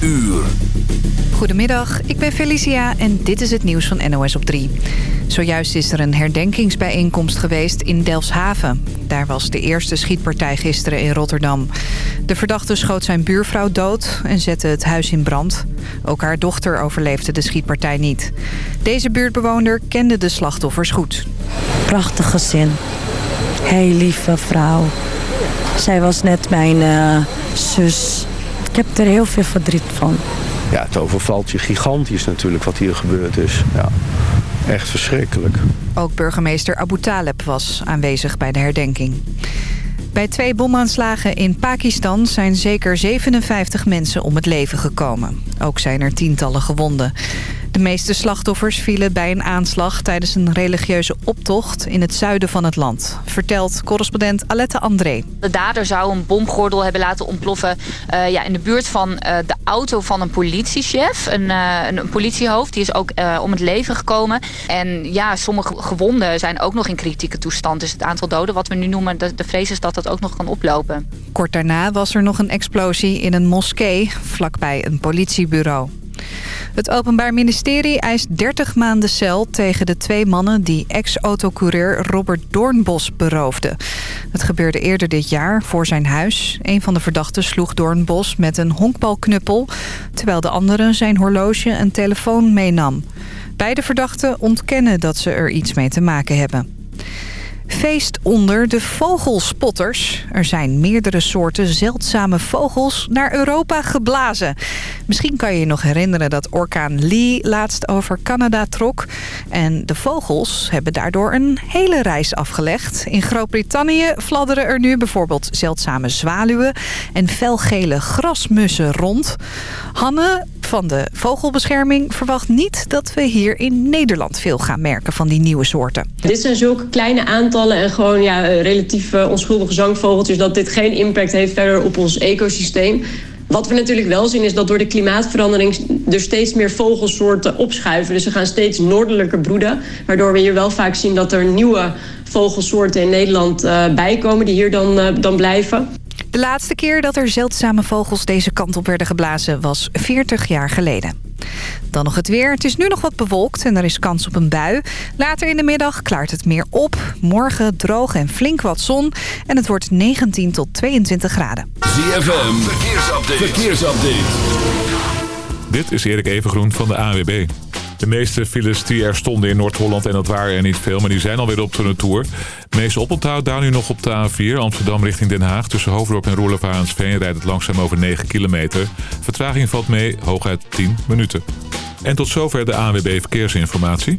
uur. Goedemiddag, ik ben Felicia en dit is het nieuws van NOS op 3. Zojuist is er een herdenkingsbijeenkomst geweest in Delfshaven. Daar was de eerste schietpartij gisteren in Rotterdam. De verdachte schoot zijn buurvrouw dood en zette het huis in brand. Ook haar dochter overleefde de schietpartij niet. Deze buurtbewoner kende de slachtoffers goed. Prachtig gezin. Heel lieve vrouw. Zij was net mijn uh, zus. Ik heb er heel veel verdriet van. Ja, het overvalt je gigantisch natuurlijk wat hier gebeurd is. Ja, echt verschrikkelijk. Ook burgemeester Abu Taleb was aanwezig bij de herdenking. Bij twee bomaanslagen in Pakistan zijn zeker 57 mensen om het leven gekomen. Ook zijn er tientallen gewonden. De meeste slachtoffers vielen bij een aanslag tijdens een religieuze optocht in het zuiden van het land. Vertelt correspondent Alette André. De dader zou een bomgordel hebben laten ontploffen uh, ja, in de buurt van uh, de auto van een politiechef. Een, uh, een, politiehoofd, die is ook om het leven gekomen. En ja, sommige gewonden zijn ook nog in kritieke toestand. Dus het aantal doden wat we nu noemen, de, de vrees is dat dat ook nog kan oplopen. Kort daarna was er nog een explosie in een moskee vlakbij een politiebureau. Het Openbaar Ministerie eist 30 maanden cel tegen de twee mannen... die ex-autocoureur Robert Doornbos beroofden. Het gebeurde eerder dit jaar voor zijn huis. Een van de verdachten sloeg Doornbos met een honkbalknuppel... terwijl de andere zijn horloge en telefoon meenam. Beide verdachten ontkennen dat ze er iets mee te maken hebben. Feest onder de vogelspotters. Er zijn meerdere soorten zeldzame vogels naar Europa geblazen. Misschien kan je je nog herinneren dat orkaan Lee laatst over Canada trok. En de vogels hebben daardoor een hele reis afgelegd. In Groot-Brittannië fladderen er nu bijvoorbeeld zeldzame zwaluwen... en felgele grasmussen rond. Hanne van de Vogelbescherming verwacht niet dat we hier in Nederland veel gaan merken van die nieuwe soorten. Dit zijn zulke kleine aantallen en gewoon ja, relatief uh, onschuldige zangvogeltjes... dat dit geen impact heeft verder op ons ecosysteem. Wat we natuurlijk wel zien is dat door de klimaatverandering... er steeds meer vogelsoorten opschuiven. Dus ze gaan steeds noordelijker broeden. Waardoor we hier wel vaak zien dat er nieuwe vogelsoorten in Nederland uh, bijkomen... die hier dan, dan blijven. De laatste keer dat er zeldzame vogels deze kant op werden geblazen was 40 jaar geleden. Dan nog het weer. Het is nu nog wat bewolkt en er is kans op een bui. Later in de middag klaart het meer op. Morgen droog en flink wat zon. En het wordt 19 tot 22 graden. ZFM, verkeersupdate. verkeersupdate. Dit is Erik Evengroen van de AWB. De meeste files die er stonden in Noord-Holland, en dat waren er niet veel, maar die zijn alweer op de retour. De meeste oponthoud daar nu nog op de A4, Amsterdam richting Den Haag. Tussen Hoofddorp en Roelofarensveen rijdt het langzaam over 9 kilometer. Vertraging valt mee, hooguit 10 minuten. En tot zover de ANWB Verkeersinformatie.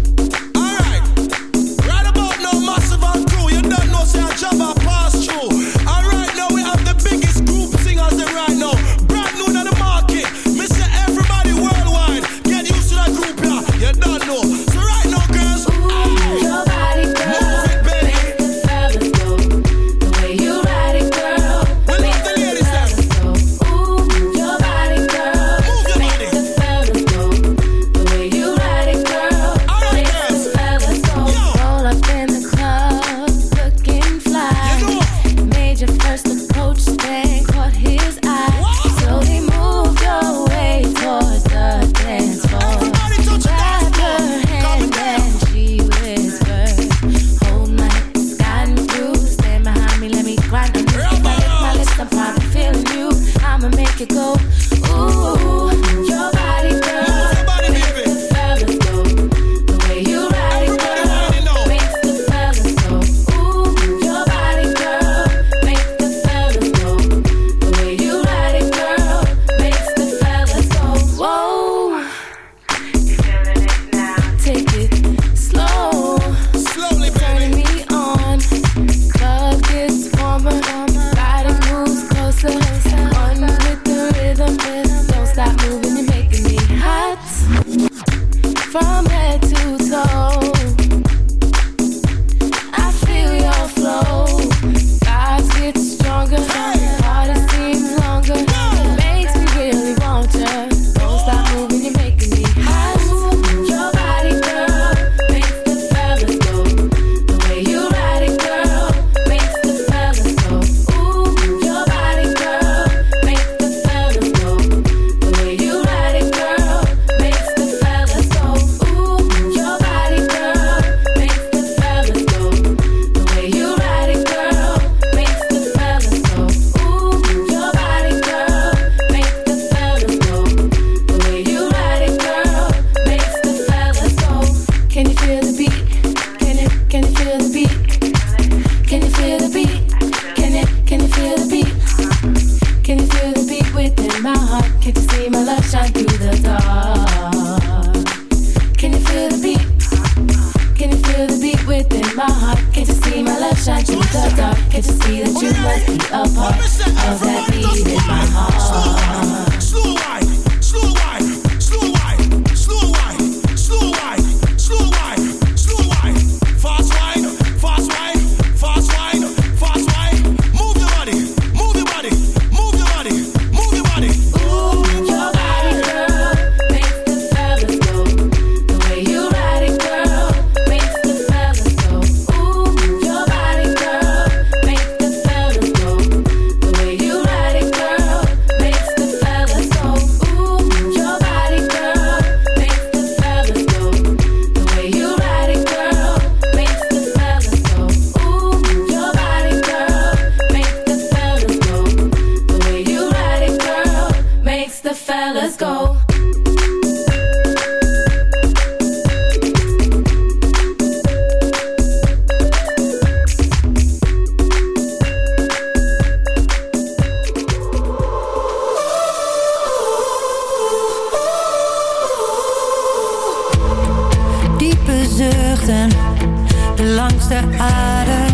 Langs de aarde.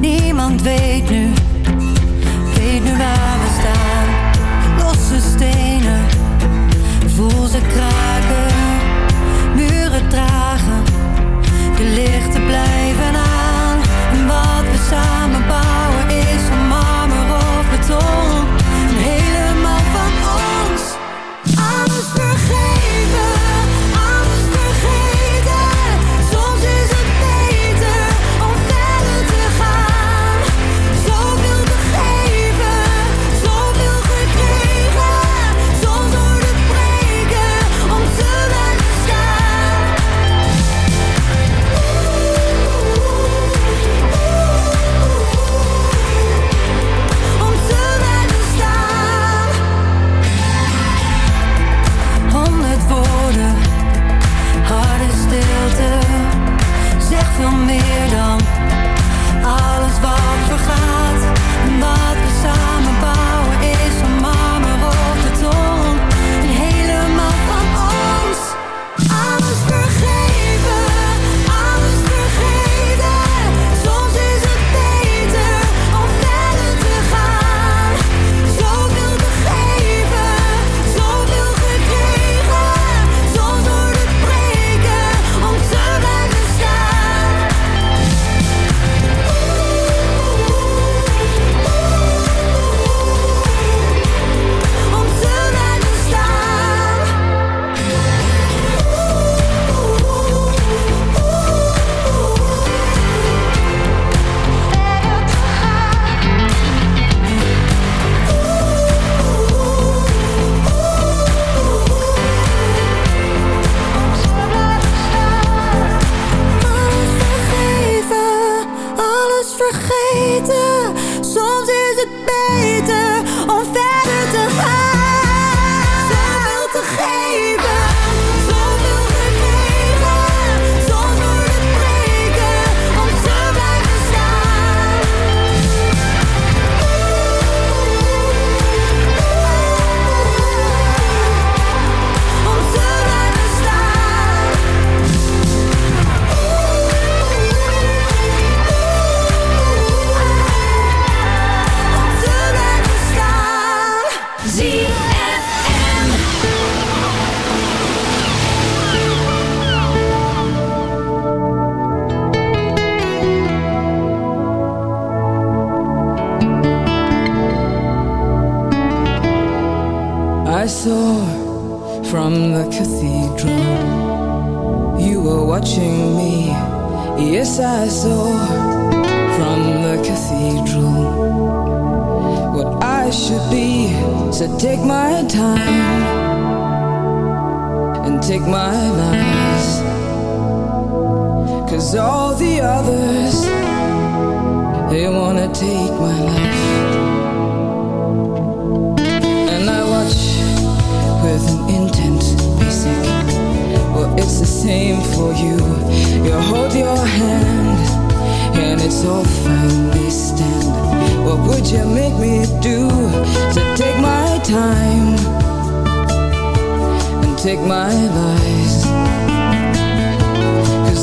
Niemand weet nu, weet nu waar we staan. Losse stenen, voel ze kraken. Muren dragen, de lichten blijven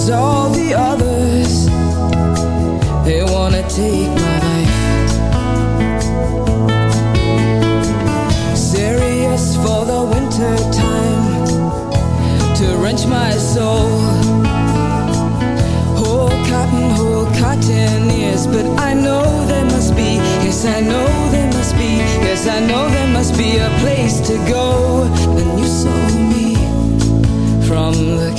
All the others, they wanna take my life. Serious for the winter time, to wrench my soul. Whole cotton, whole cotton ears, but I know there must be, yes I know there must be, yes I know there must be a place to go. And you saw me from the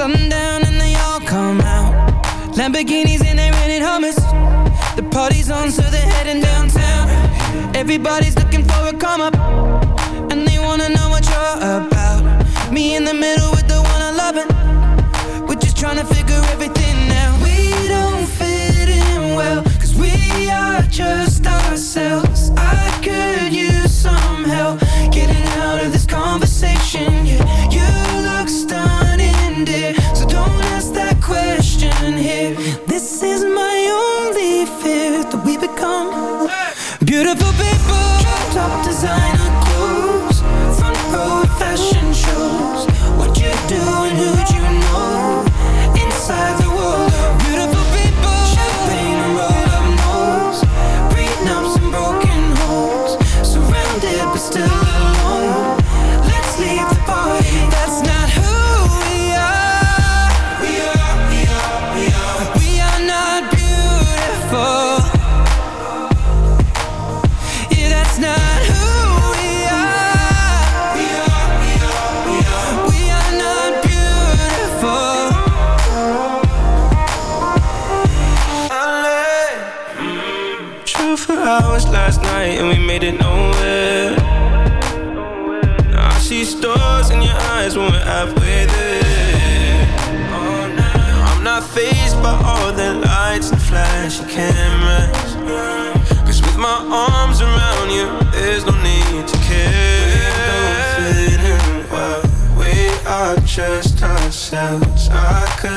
sundown and they all come out. Lamborghinis and they're rented hummus. The party's on, so they're heading downtown. Everybody's looking for a come up, and they wanna know what you're about. Me in the middle with the one I love. We're just trying to figure everything out. We don't fit in well, cause we are just ourselves.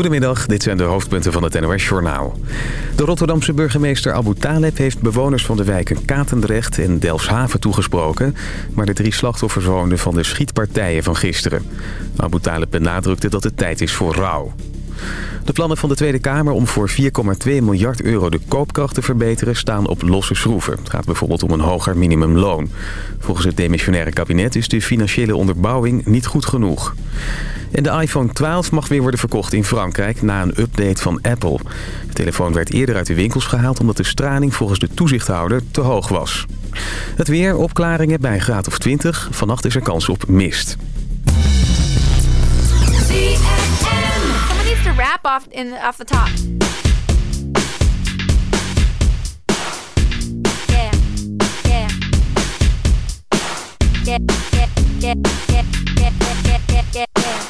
Goedemiddag, dit zijn de hoofdpunten van het NOS-journaal. De Rotterdamse burgemeester Abu Taleb heeft bewoners van de wijken Katendrecht en Delfshaven toegesproken... maar de drie slachtoffers woonden van de schietpartijen van gisteren. Abu Taleb benadrukte dat het tijd is voor rouw. De plannen van de Tweede Kamer om voor 4,2 miljard euro de koopkracht te verbeteren staan op losse schroeven. Het gaat bijvoorbeeld om een hoger minimumloon. Volgens het demissionaire kabinet is de financiële onderbouwing niet goed genoeg. En de iPhone 12 mag weer worden verkocht in Frankrijk na een update van Apple. De telefoon werd eerder uit de winkels gehaald omdat de straling volgens de toezichthouder te hoog was. Het weer, opklaringen bij een graad of 20. Vannacht is er kans op mist. Rap off in off the top. Yeah, yeah, yeah, yeah, yeah, yeah, yeah, yeah, yeah, yeah, yeah,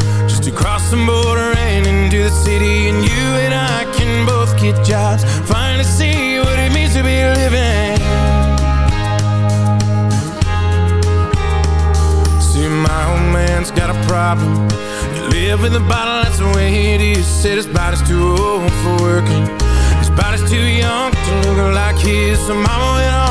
To cross the border and into the city. And you and I can both get jobs. Finally see what it means to be living. See, my old man's got a problem. You live in the bottle, that's the way it is. Said his body's too old for working. His body's too young to look like his. So mama went and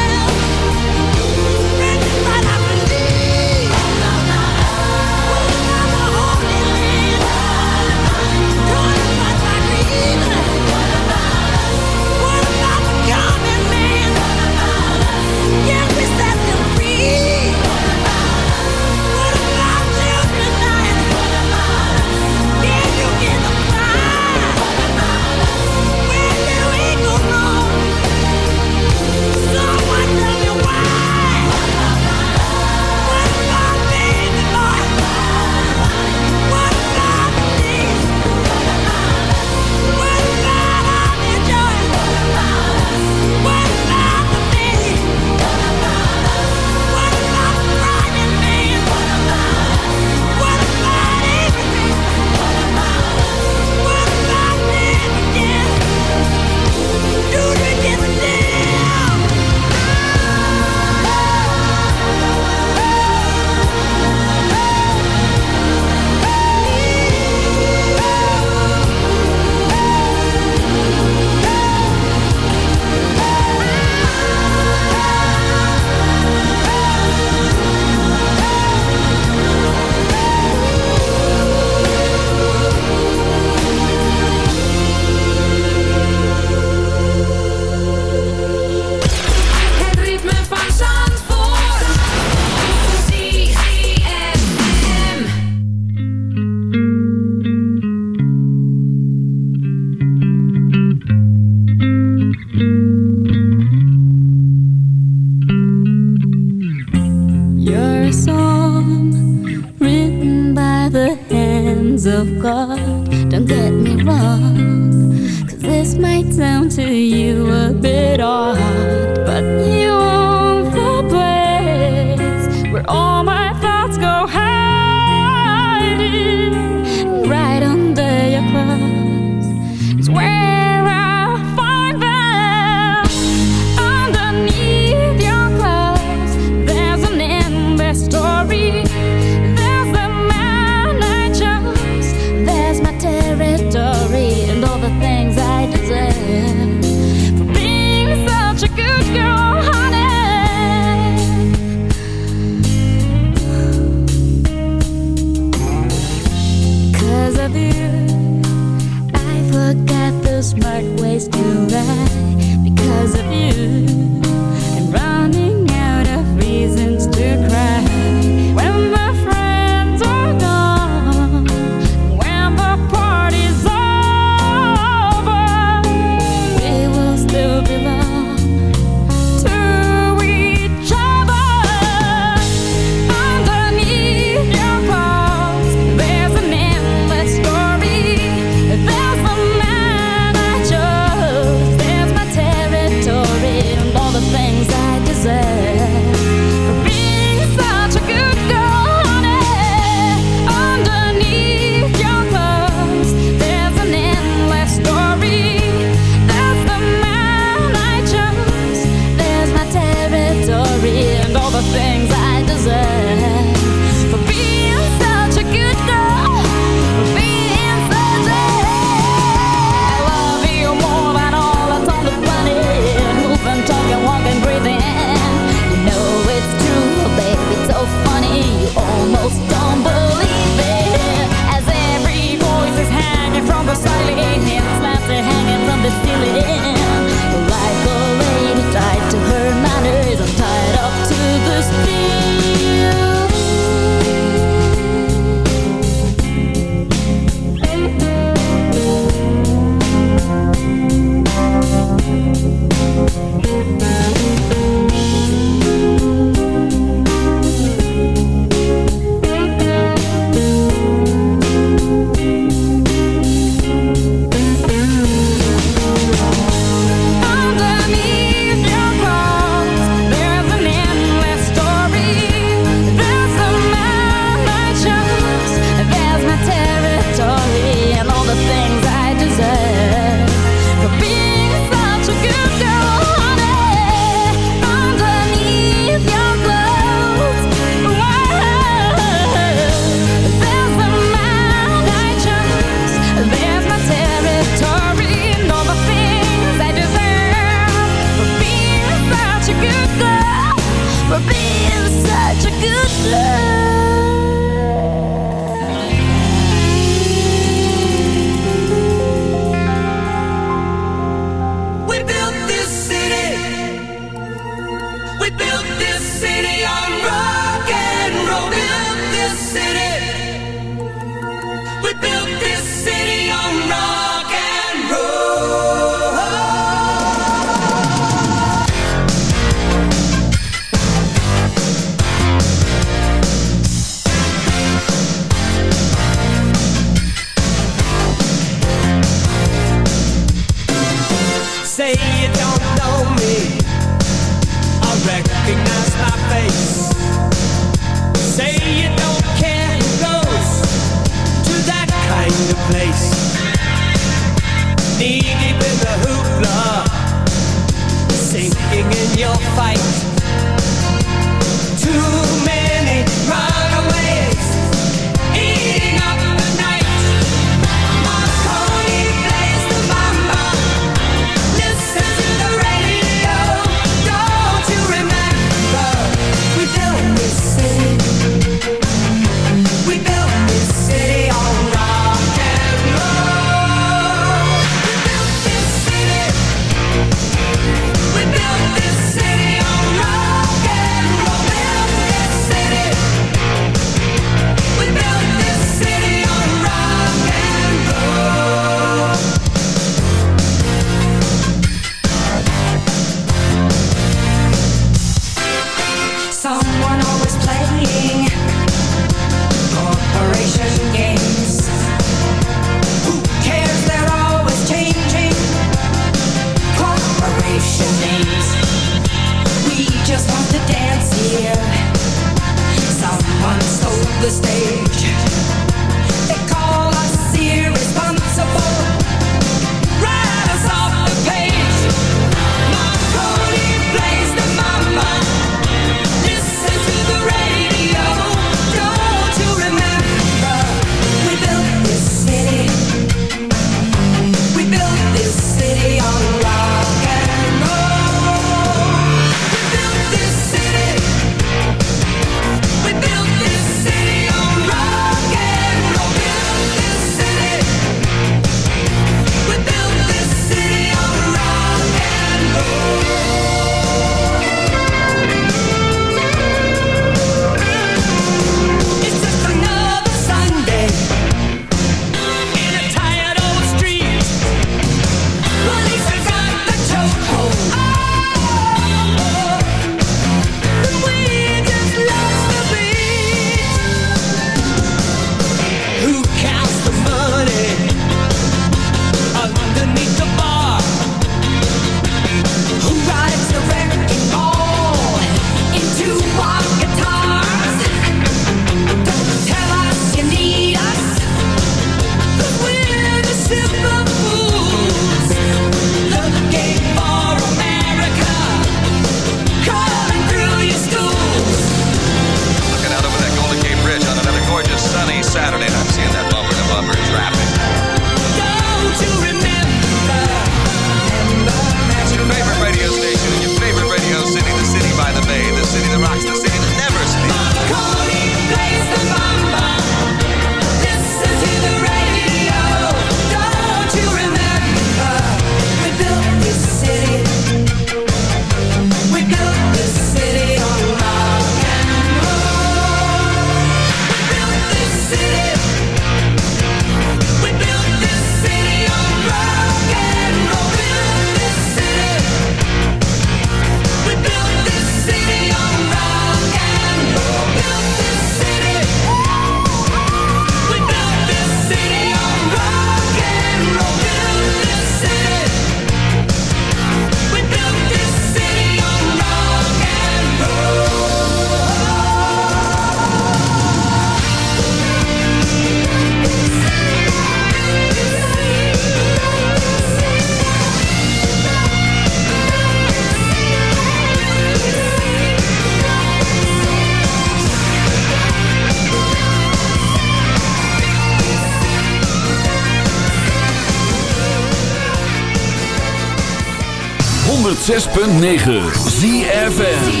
106.9 ZFN